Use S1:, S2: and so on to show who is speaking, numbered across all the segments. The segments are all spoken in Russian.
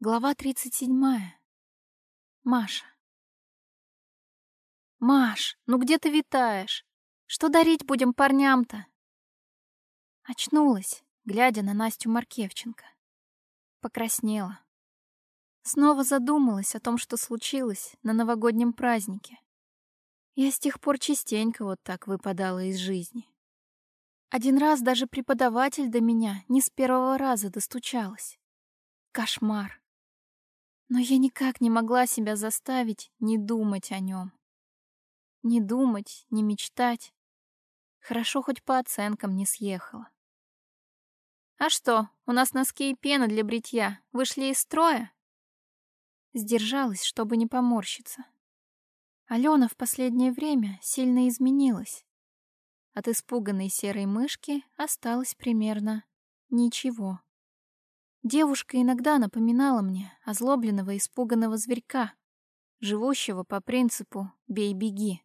S1: Глава 37. Маша. Маш, ну где ты витаешь? Что дарить будем парням-то? Очнулась, глядя на Настю Маркевченко. Покраснела. Снова задумалась о том, что случилось на новогоднем празднике. Я с тех пор частенько вот так выпадала из жизни. Один раз даже преподаватель до меня не с первого раза достучалась. Кошмар но я никак не могла себя заставить не думать о нем. Не думать, не мечтать. Хорошо хоть по оценкам не съехала. «А что, у нас носки и пена для бритья вышли из строя?» Сдержалась, чтобы не поморщиться. Алена в последнее время сильно изменилась. От испуганной серой мышки осталось примерно ничего. Девушка иногда напоминала мне озлобленного испуганного зверька, живущего по принципу «бей-беги».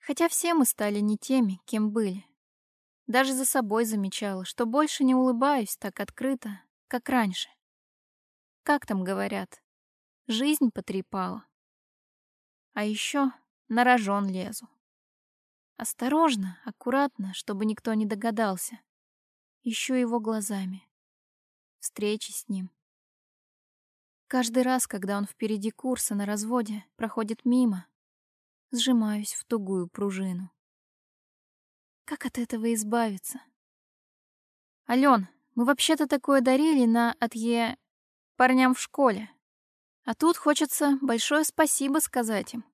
S1: Хотя все мы стали не теми, кем были. Даже за собой замечала, что больше не улыбаюсь так открыто, как раньше. Как там говорят, жизнь потрепала. А еще на рожон лезу. Осторожно, аккуратно, чтобы никто не догадался. Ищу его глазами встречи с ним. Каждый раз, когда он впереди курса на разводе проходит мимо, сжимаюсь в тугую пружину. Как от этого избавиться? Ален, мы вообще-то такое дарили на отъе парням в школе. А тут хочется большое спасибо сказать им.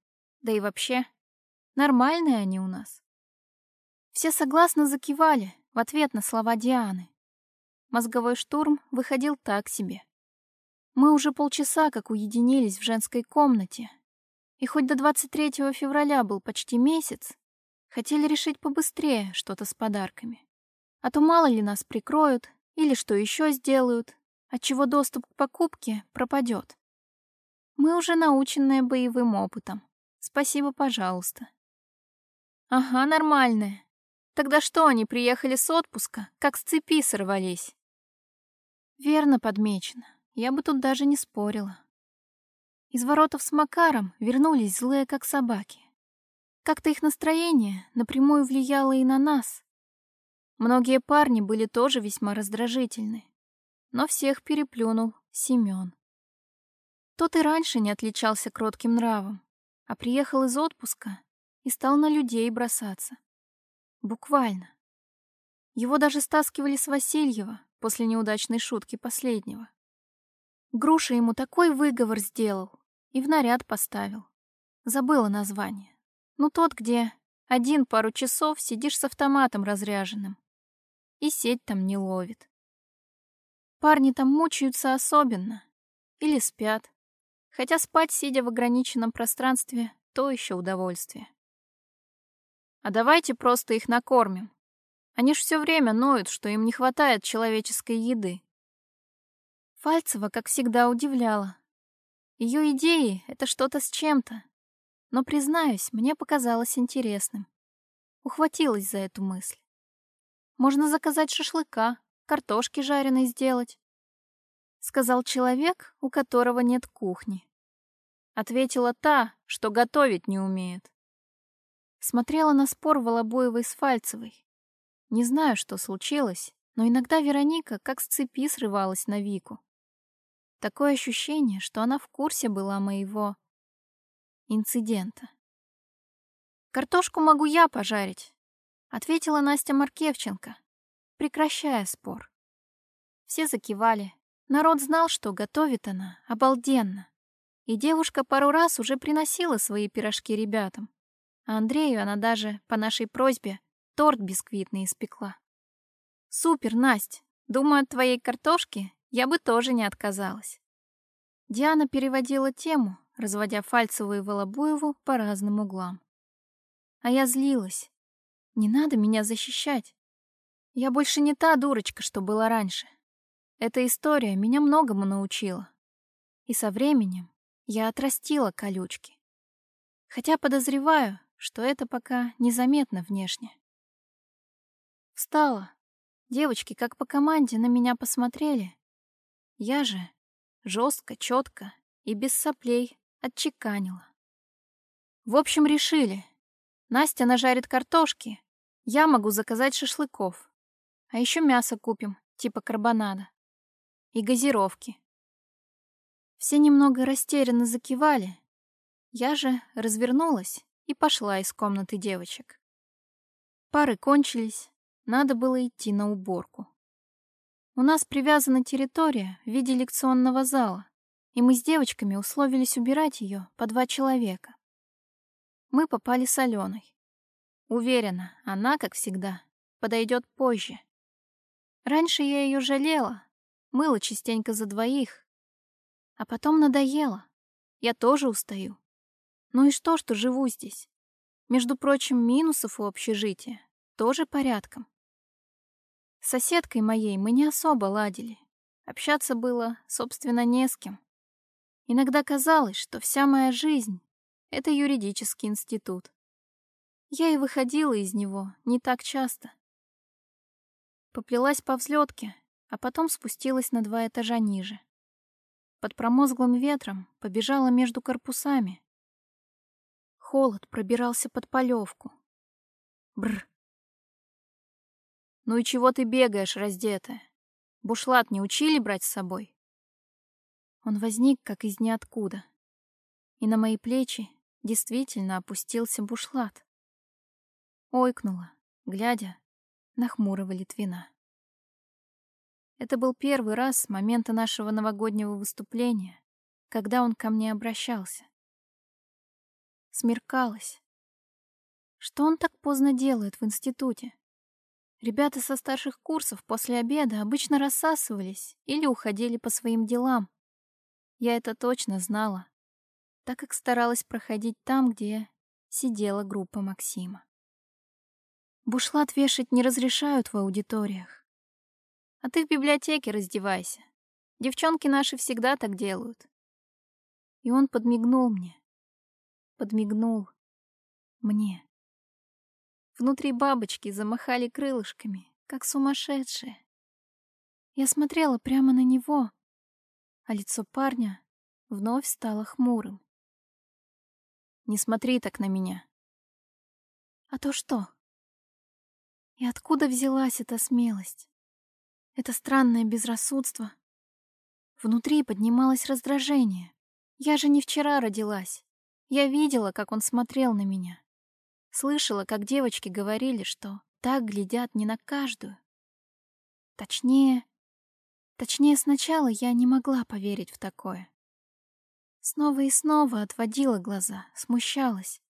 S1: Да и вообще, нормальные они у нас. Все согласно закивали в ответ на слова Дианы. Мозговой штурм выходил так себе. Мы уже полчаса как уединились в женской комнате. И хоть до 23 февраля был почти месяц, хотели решить побыстрее что-то с подарками. А то мало ли нас прикроют или что еще сделают, отчего доступ к покупке пропадет. Мы уже наученные боевым опытом. Спасибо, пожалуйста. Ага, нормальные. Тогда что, они приехали с отпуска, как с цепи сорвались? Верно подмечено. Я бы тут даже не спорила. Из воротов с Макаром вернулись злые, как собаки. Как-то их настроение напрямую влияло и на нас. Многие парни были тоже весьма раздражительны. Но всех переплюнул Семён. Тот и раньше не отличался кротким нравом, а приехал из отпуска и стал на людей бросаться. Буквально. Его даже стаскивали с Васильева, после неудачной шутки последнего. Груша ему такой выговор сделал и в наряд поставил. Забыла название. Ну, тот, где один пару часов сидишь с автоматом разряженным. И сеть там не ловит. Парни там мучаются особенно. Или спят. Хотя спать, сидя в ограниченном пространстве, то еще удовольствие. А давайте просто их накормим, они ж все время ноют, что им не хватает человеческой еды. Фальцева, как всегда, удивляла. Ее идеи — это что-то с чем-то. Но, признаюсь, мне показалось интересным. Ухватилась за эту мысль. Можно заказать шашлыка, картошки жареной сделать. Сказал человек, у которого нет кухни. Ответила та, что готовить не умеет. Смотрела на спор Волобоевой с Фальцевой. Не знаю, что случилось, но иногда Вероника как с цепи срывалась на Вику. Такое ощущение, что она в курсе была моего инцидента. «Картошку могу я пожарить», — ответила Настя Маркевченко, прекращая спор. Все закивали. Народ знал, что готовит она обалденно. И девушка пару раз уже приносила свои пирожки ребятам. А Андрею она даже, по нашей просьбе, торт бисквитный испекла. Супер, Насть. Думаю, от твоей картошки я бы тоже не отказалась. Диана переводила тему, разводя Фальцеву и Волобуеву по разным углам. А я злилась. Не надо меня защищать. Я больше не та дурочка, что была раньше. Эта история меня многому научила. И со временем я отрастила колючки. Хотя подозреваю, что это пока незаметно внешне. Встала. Девочки, как по команде, на меня посмотрели. Я же жестко, четко и без соплей отчеканила. В общем, решили. Настя нажарит картошки, я могу заказать шашлыков. А еще мясо купим, типа карбонада. И газировки. Все немного растерянно закивали. Я же развернулась и пошла из комнаты девочек. Пары кончились, надо было идти на уборку. У нас привязана территория в виде лекционного зала, и мы с девочками условились убирать ее по два человека. Мы попали с Аленой. Уверена, она, как всегда, подойдет позже. Раньше я ее жалела, мыла частенько за двоих, а потом надоело. Я тоже устаю. Ну и что, что живу здесь? Между прочим, минусов у общежития тоже порядком. С соседкой моей мы не особо ладили. Общаться было, собственно, не с кем. Иногда казалось, что вся моя жизнь — это юридический институт. Я и выходила из него не так часто. Поплелась по взлетке, а потом спустилась на два этажа ниже. Под промозглым ветром побежала между корпусами. Холод пробирался под полевку. Бр. Ну и чего ты бегаешь, раздетая? Бушлат не учили брать с собой? Он возник, как из ниоткуда. И на мои плечи действительно опустился бушлат ойкнула, глядя на хмурого Литвина. Это был первый раз с момента нашего новогоднего выступления, когда он ко мне обращался. Смеркалось. Что он так поздно делает в институте? Ребята со старших курсов после обеда обычно рассасывались или уходили по своим делам. Я это точно знала, так как старалась проходить там, где сидела группа Максима. Бушлат вешать не разрешают в аудиториях. А ты в библиотеке раздевайся. Девчонки наши всегда так делают. И он подмигнул мне. Подмигнул мне. Внутри бабочки замахали крылышками, как сумасшедшие. Я смотрела прямо на него, а лицо парня вновь стало хмурым. «Не смотри так на меня». «А то что?» И откуда взялась эта смелость? Это странное безрассудство? Внутри поднималось раздражение. Я же не вчера родилась. Я видела, как он смотрел на меня. Слышала, как девочки говорили, что так глядят не на каждую. Точнее, точнее сначала я не могла поверить в такое. Снова и снова отводила глаза, смущалась,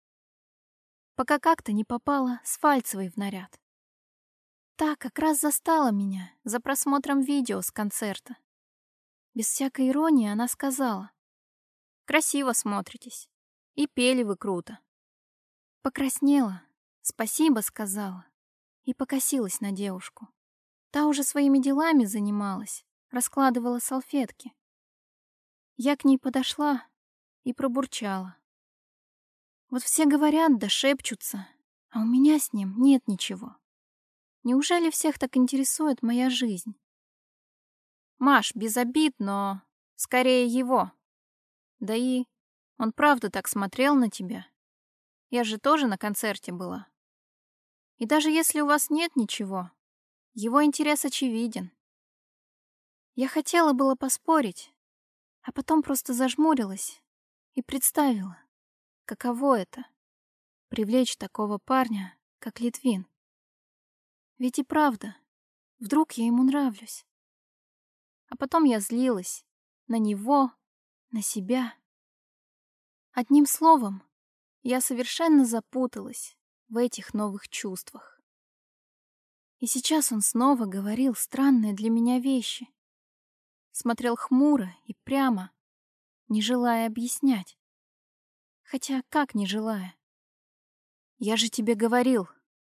S1: пока как-то не попала с Фальцевой в наряд. Та как раз застала меня за просмотром видео с концерта. Без всякой иронии она сказала. «Красиво смотритесь. И пели вы круто». Покраснела, спасибо сказала и покосилась на девушку. Та уже своими делами занималась, раскладывала салфетки. Я к ней подошла и пробурчала. Вот все говорят да шепчутся, а у меня с ним нет ничего. Неужели всех так интересует моя жизнь? Маш, без обид, но скорее его. Да и он правда так смотрел на тебя. Я же тоже на концерте была. И даже если у вас нет ничего, его интерес очевиден. Я хотела было поспорить, а потом просто зажмурилась и представила, каково это — привлечь такого парня, как Литвин. Ведь и правда, вдруг я ему нравлюсь. А потом я злилась на него, на себя. Одним словом, я совершенно запуталась в этих новых чувствах. И сейчас он снова говорил странные для меня вещи. Смотрел хмуро и прямо, не желая объяснять. Хотя как не желая? Я же тебе говорил,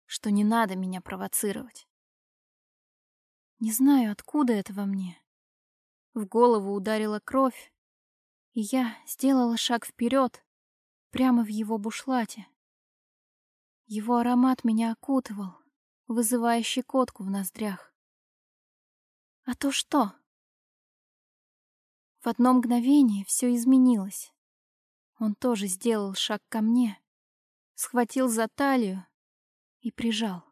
S1: что не надо меня провоцировать. Не знаю, откуда это во мне. В голову ударила кровь, и я сделала шаг вперед, прямо в его бушлате. Его аромат меня окутывал, вызывая щекотку в ноздрях. А то что? В одно мгновение все изменилось. Он тоже сделал шаг ко мне, схватил за талию и прижал.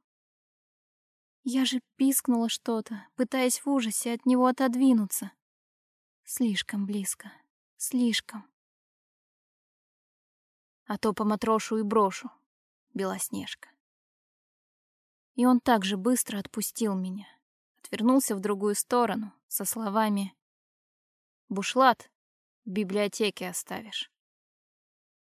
S1: Я же пискнула что-то, пытаясь в ужасе от него отодвинуться. Слишком близко, слишком. А то по матрошу и брошу, Белоснежка. И он также быстро отпустил меня, отвернулся в другую сторону со словами «Бушлат в библиотеке оставишь».